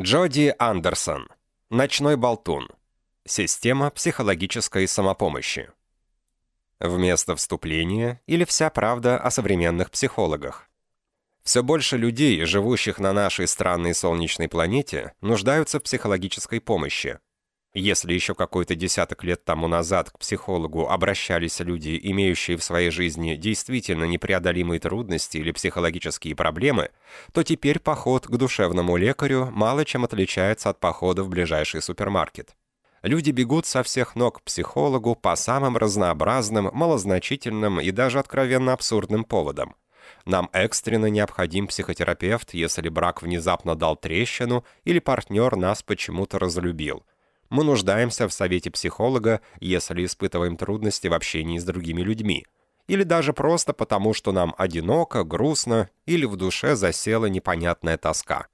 Джоди Андерсон. Ночной болтун. Система психологической самопомощи. Вместо вступления или вся правда о современных психологах. Все больше людей, живущих на нашей странной солнечной планете, нуждаются в психологической помощи. Если еще какой-то десяток лет тому назад к психологу обращались люди, имеющие в своей жизни действительно непреодолимые трудности или психологические проблемы, то теперь поход к душевному лекарю мало чем отличается от похода в ближайший супермаркет. Люди бегут со всех ног к психологу по самым разнообразным, малозначительным и даже откровенно абсурдным поводам. Нам экстренно необходим психотерапевт, если брак внезапно дал трещину или партнер нас почему-то разлюбил – мы нуждаемся в совете психолога, если испытываем трудности в общении с другими людьми. Или даже просто потому, что нам одиноко, грустно или в душе засела непонятная тоска.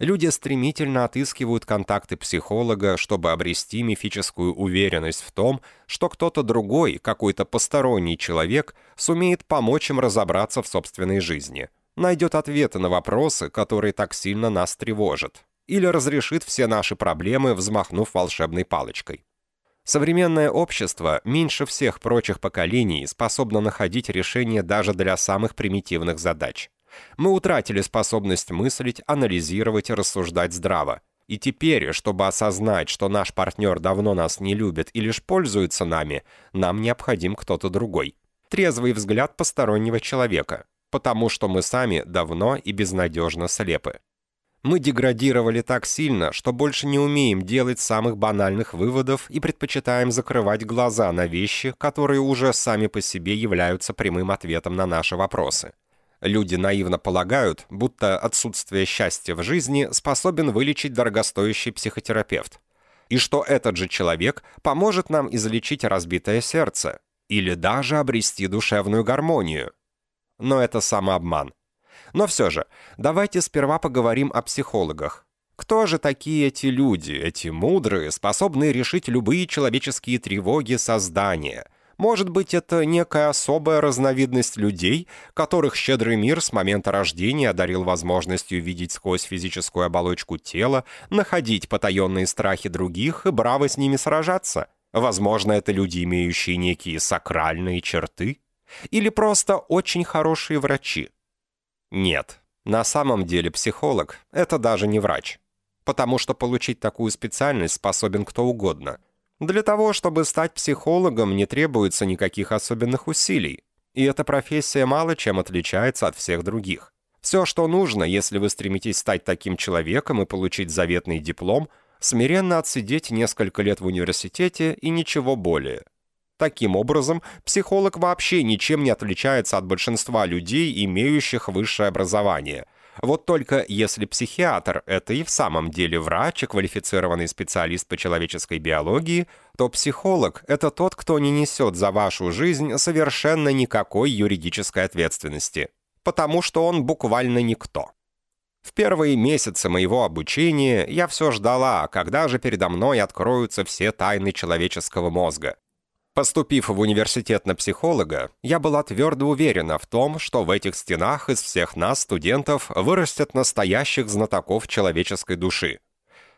Люди стремительно отыскивают контакты психолога, чтобы обрести мифическую уверенность в том, что кто-то другой, какой-то посторонний человек, сумеет помочь им разобраться в собственной жизни, найдет ответы на вопросы, которые так сильно нас тревожат, или разрешит все наши проблемы, взмахнув волшебной палочкой. Современное общество меньше всех прочих поколений способно находить решения даже для самых примитивных задач. Мы утратили способность мыслить, анализировать и рассуждать здраво. И теперь, чтобы осознать, что наш партнер давно нас не любит и лишь пользуется нами, нам необходим кто-то другой. Трезвый взгляд постороннего человека, потому что мы сами давно и безнадежно слепы. Мы деградировали так сильно, что больше не умеем делать самых банальных выводов и предпочитаем закрывать глаза на вещи, которые уже сами по себе являются прямым ответом на наши вопросы. Люди наивно полагают, будто отсутствие счастья в жизни способен вылечить дорогостоящий психотерапевт. И что этот же человек поможет нам излечить разбитое сердце или даже обрести душевную гармонию. Но это самообман. Но все же, давайте сперва поговорим о психологах. Кто же такие эти люди, эти мудрые, способные решить любые человеческие тревоги создания? Может быть, это некая особая разновидность людей, которых щедрый мир с момента рождения одарил возможностью видеть сквозь физическую оболочку тела, находить потаенные страхи других и браво с ними сражаться? Возможно, это люди, имеющие некие сакральные черты? Или просто очень хорошие врачи? Нет, на самом деле психолог – это даже не врач. Потому что получить такую специальность способен кто угодно. Для того, чтобы стать психологом, не требуется никаких особенных усилий. И эта профессия мало чем отличается от всех других. Все, что нужно, если вы стремитесь стать таким человеком и получить заветный диплом, смиренно отсидеть несколько лет в университете и ничего более – Таким образом, психолог вообще ничем не отличается от большинства людей, имеющих высшее образование. Вот только если психиатр – это и в самом деле врач и квалифицированный специалист по человеческой биологии, то психолог – это тот, кто не несет за вашу жизнь совершенно никакой юридической ответственности, потому что он буквально никто. В первые месяцы моего обучения я все ждала, когда же передо мной откроются все тайны человеческого мозга. Поступив в университет на психолога, я была твердо уверена в том, что в этих стенах из всех нас, студентов, вырастет настоящих знатоков человеческой души.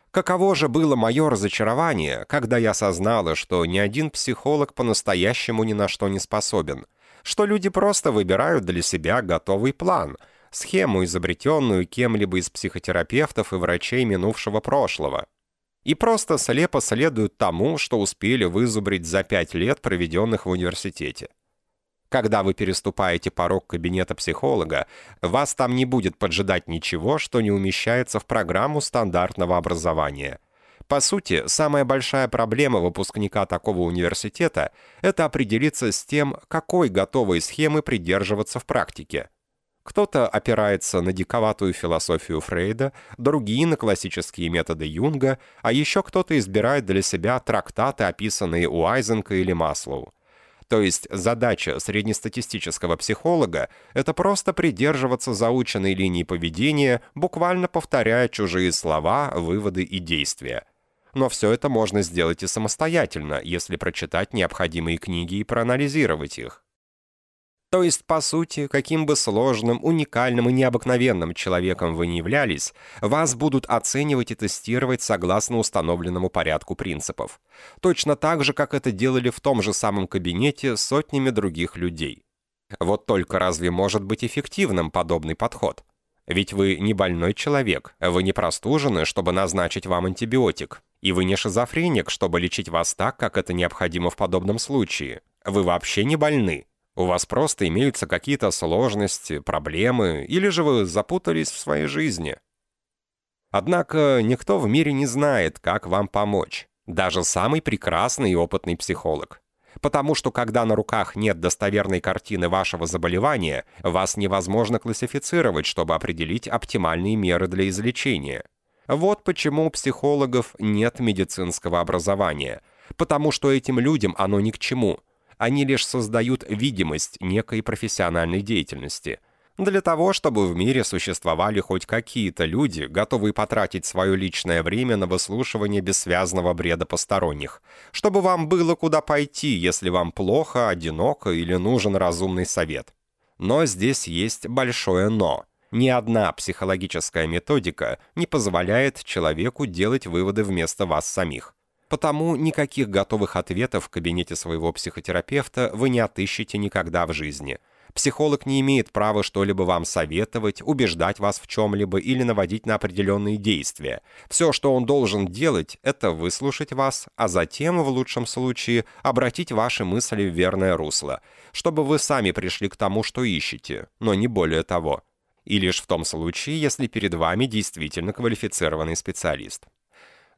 Каково же было мое разочарование, когда я осознала, что ни один психолог по-настоящему ни на что не способен, что люди просто выбирают для себя готовый план, схему, изобретенную кем-либо из психотерапевтов и врачей минувшего прошлого – и просто слепо следуют тому, что успели вызубрить за пять лет, проведенных в университете. Когда вы переступаете порог кабинета психолога, вас там не будет поджидать ничего, что не умещается в программу стандартного образования. По сути, самая большая проблема выпускника такого университета – это определиться с тем, какой готовой схемы придерживаться в практике – кто-то опирается на диковатую философию Фрейда, другие на классические методы Юнга, а еще кто-то избирает для себя трактаты, описанные у Айзенка или Маслоу. То есть задача среднестатистического психолога – это просто придерживаться заученной линии поведения, буквально повторяя чужие слова, выводы и действия. Но все это можно сделать и самостоятельно, если прочитать необходимые книги и проанализировать их. То есть, по сути, каким бы сложным, уникальным и необыкновенным человеком вы не являлись, вас будут оценивать и тестировать согласно установленному порядку принципов. Точно так же, как это делали в том же самом кабинете сотнями других людей. Вот только разве может быть эффективным подобный подход? Ведь вы не больной человек, вы не простужены, чтобы назначить вам антибиотик, и вы не шизофреник, чтобы лечить вас так, как это необходимо в подобном случае. Вы вообще не больны, у вас просто имеются какие-то сложности, проблемы, или же вы запутались в своей жизни. Однако никто в мире не знает, как вам помочь. Даже самый прекрасный и опытный психолог. Потому что когда на руках нет достоверной картины вашего заболевания, вас невозможно классифицировать, чтобы определить оптимальные меры для излечения. Вот почему у психологов нет медицинского образования. Потому что этим людям оно ни к чему – они лишь создают видимость некой профессиональной деятельности. Для того, чтобы в мире существовали хоть какие-то люди, готовые потратить свое личное время на выслушивание бессвязного бреда посторонних. Чтобы вам было куда пойти, если вам плохо, одиноко или нужен разумный совет. Но здесь есть большое «но». Ни одна психологическая методика не позволяет человеку делать выводы вместо вас самих. Потому никаких готовых ответов в кабинете своего психотерапевта вы не отыщете никогда в жизни. Психолог не имеет права что-либо вам советовать, убеждать вас в чем-либо или наводить на определенные действия. Все, что он должен делать, это выслушать вас, а затем, в лучшем случае, обратить ваши мысли в верное русло, чтобы вы сами пришли к тому, что ищете, но не более того. И лишь в том случае, если перед вами действительно квалифицированный специалист.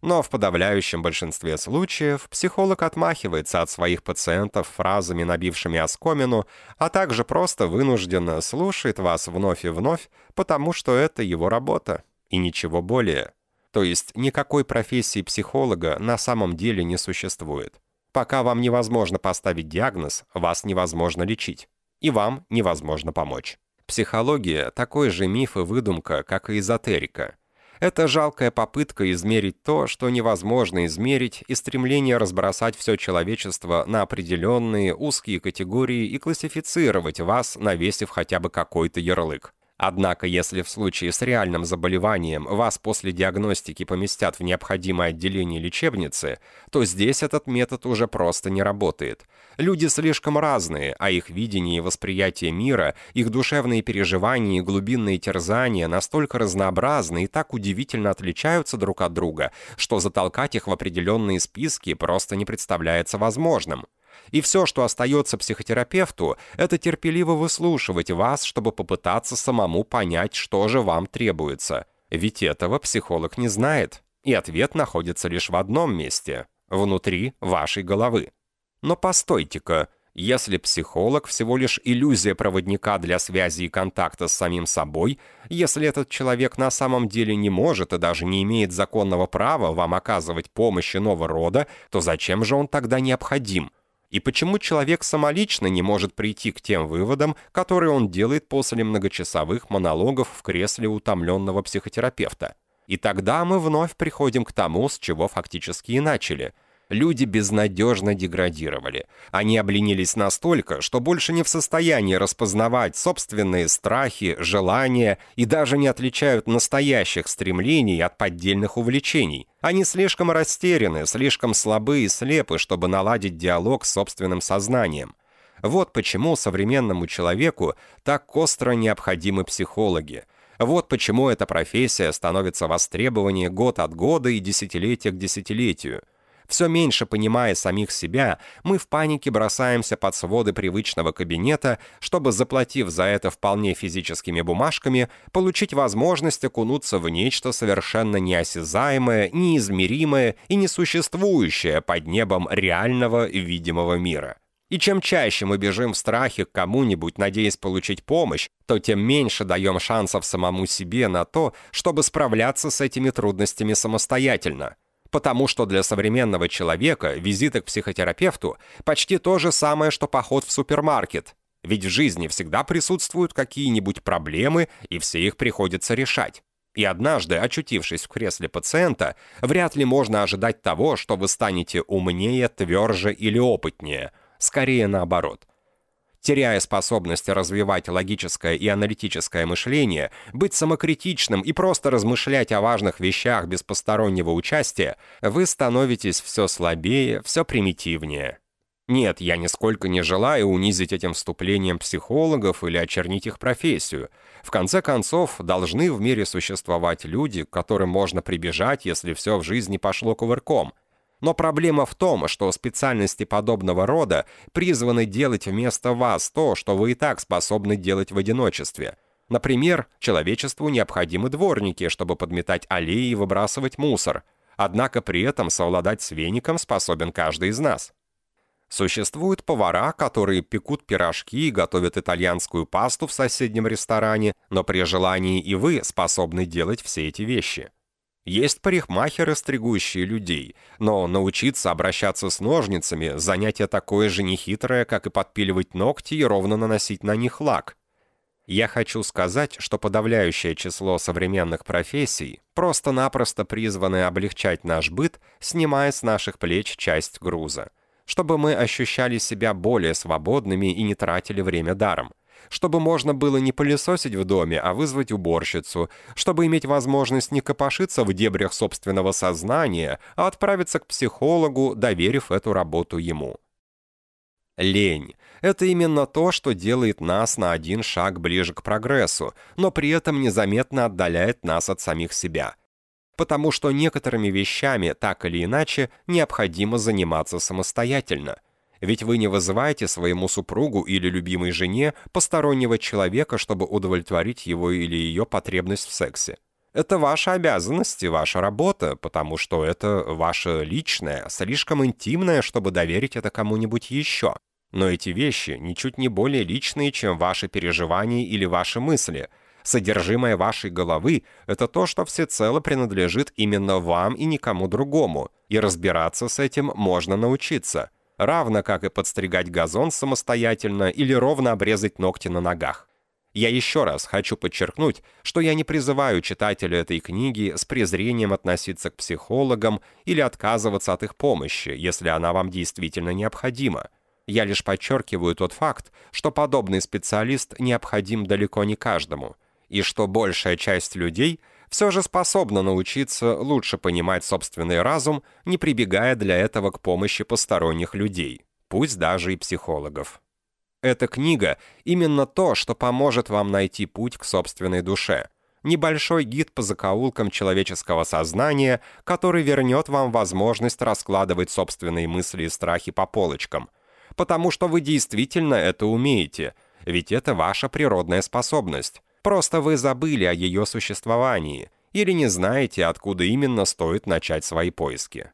Но в подавляющем большинстве случаев психолог отмахивается от своих пациентов фразами, набившими оскомину, а также просто вынужденно слушает вас вновь и вновь, потому что это его работа, и ничего более. То есть никакой профессии психолога на самом деле не существует. Пока вам невозможно поставить диагноз, вас невозможно лечить. И вам невозможно помочь. Психология – такой же миф и выдумка, как и эзотерика. Это жалкая попытка измерить то, что невозможно измерить, и стремление разбросать все человечество на определенные узкие категории и классифицировать вас, навесив хотя бы какой-то ярлык. Однако, если в случае с реальным заболеванием вас после диагностики поместят в необходимое отделение лечебницы, то здесь этот метод уже просто не работает. Люди слишком разные, а их видение и восприятие мира, их душевные переживания и глубинные терзания настолько разнообразны и так удивительно отличаются друг от друга, что затолкать их в определенные списки просто не представляется возможным. И все, что остается психотерапевту, это терпеливо выслушивать вас, чтобы попытаться самому понять, что же вам требуется. Ведь этого психолог не знает. И ответ находится лишь в одном месте – внутри вашей головы. Но постойте-ка, если психолог всего лишь иллюзия проводника для связи и контакта с самим собой, если этот человек на самом деле не может и даже не имеет законного права вам оказывать помощь иного рода, то зачем же он тогда необходим? И почему человек самолично не может прийти к тем выводам, которые он делает после многочасовых монологов в кресле утомленного психотерапевта? И тогда мы вновь приходим к тому, с чего фактически и начали – люди безнадежно деградировали. Они обленились настолько, что больше не в состоянии распознавать собственные страхи, желания и даже не отличают настоящих стремлений от поддельных увлечений. Они слишком растеряны, слишком слабы и слепы, чтобы наладить диалог с собственным сознанием. Вот почему современному человеку так остро необходимы психологи. Вот почему эта профессия становится востребованнее год от года и десятилетия к десятилетию. Все меньше понимая самих себя, мы в панике бросаемся под своды привычного кабинета, чтобы, заплатив за это вполне физическими бумажками, получить возможность окунуться в нечто совершенно неосязаемое, неизмеримое и несуществующее под небом реального видимого мира. И чем чаще мы бежим в страхе к кому-нибудь, надеясь получить помощь, то тем меньше даем шансов самому себе на то, чтобы справляться с этими трудностями самостоятельно – Потому что для современного человека визиты к психотерапевту почти то же самое, что поход в супермаркет. Ведь в жизни всегда присутствуют какие-нибудь проблемы, и все их приходится решать. И однажды, очутившись в кресле пациента, вряд ли можно ожидать того, что вы станете умнее, тверже или опытнее. Скорее наоборот. Теряя способность развивать логическое и аналитическое мышление, быть самокритичным и просто размышлять о важных вещах без постороннего участия, вы становитесь все слабее, все примитивнее. Нет, я нисколько не желаю унизить этим вступлением психологов или очернить их профессию. В конце концов, должны в мире существовать люди, к которым можно прибежать, если все в жизни пошло кувырком – но проблема в том, что специальности подобного рода призваны делать вместо вас то, что вы и так способны делать в одиночестве. Например, человечеству необходимы дворники, чтобы подметать аллеи и выбрасывать мусор. Однако при этом совладать с веником способен каждый из нас. Существуют повара, которые пекут пирожки и готовят итальянскую пасту в соседнем ресторане, но при желании и вы способны делать все эти вещи. Есть парикмахеры, стригущие людей, но научиться обращаться с ножницами – занятие такое же нехитрое, как и подпиливать ногти и ровно наносить на них лак. Я хочу сказать, что подавляющее число современных профессий просто-напросто призваны облегчать наш быт, снимая с наших плеч часть груза, чтобы мы ощущали себя более свободными и не тратили время даром чтобы можно было не пылесосить в доме, а вызвать уборщицу, чтобы иметь возможность не копошиться в дебрях собственного сознания, а отправиться к психологу, доверив эту работу ему. Лень – это именно то, что делает нас на один шаг ближе к прогрессу, но при этом незаметно отдаляет нас от самих себя. Потому что некоторыми вещами, так или иначе, необходимо заниматься самостоятельно – ведь вы не вызываете своему супругу или любимой жене постороннего человека, чтобы удовлетворить его или ее потребность в сексе. Это ваша обязанность и ваша работа, потому что это ваше личное, слишком интимное, чтобы доверить это кому-нибудь еще. Но эти вещи ничуть не более личные, чем ваши переживания или ваши мысли. Содержимое вашей головы — это то, что всецело принадлежит именно вам и никому другому, и разбираться с этим можно научиться — равно как и подстригать газон самостоятельно или ровно обрезать ногти на ногах. Я еще раз хочу подчеркнуть, что я не призываю читателя этой книги с презрением относиться к психологам или отказываться от их помощи, если она вам действительно необходима. Я лишь подчеркиваю тот факт, что подобный специалист необходим далеко не каждому, и что большая часть людей – все же способна научиться лучше понимать собственный разум, не прибегая для этого к помощи посторонних людей, пусть даже и психологов. Эта книга — именно то, что поможет вам найти путь к собственной душе. Небольшой гид по закоулкам человеческого сознания, который вернет вам возможность раскладывать собственные мысли и страхи по полочкам. Потому что вы действительно это умеете, ведь это ваша природная способность. Просто вы забыли о ее существовании или не знаете, откуда именно стоит начать свои поиски.